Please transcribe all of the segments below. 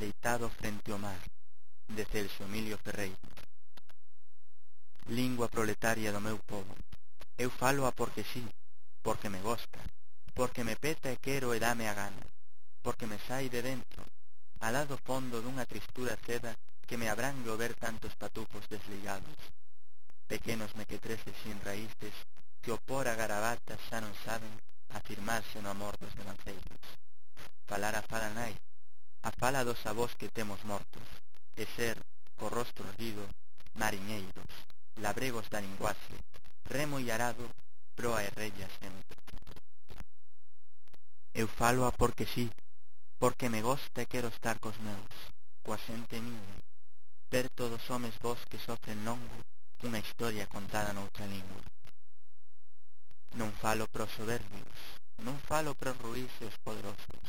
deitado frente ao mar, de Celso Emilio Ferreiro. Lingua proletaria do meu povo, eu falo a porque sí, porque me gosta, porque me peta e quero e dame a gana, porque me sai de dentro, alá do fondo dunha tristura seda que me abrangue o ver tantos patufos desligados, pequenos mequetreces sin raíces que opor a garabatas xa non saben afirmarse no amor dos demanceiros. Falar a fala nai, A fala dos avós que temos mortos, e ser, co rostro erguido, mariñeiros, labregos da linguaxe, remo e arado, proa e rella sempre. Eu falo a porque sí, porque me gosta e quero estar cos meus, coa xente miña, ver todos homes vos que sofren longo unha historia contada noutra lingua. Non falo pros soberbios, non falo pros ruís e os poderosos,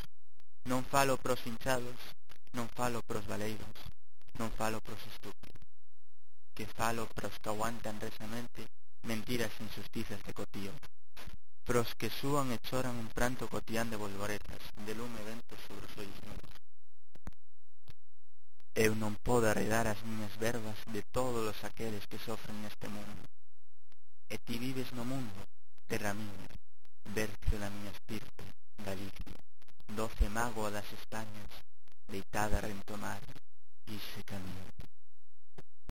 Non falo pros hinchados, non falo pros valeiros, non falo pros estúpidos. Que falo pros que aguantan resamente mentiras e injusticias de cotío. Pros que súan e choran un pranto cotián de bolboretas, de lume vento sobre os ollos negros. Eu non podo arredar as miñas verbas de todos os aqueles que sofren neste mundo. E ti vives no mundo, terra miña, berce da miña espírita. doce magos a las Españas de Itada.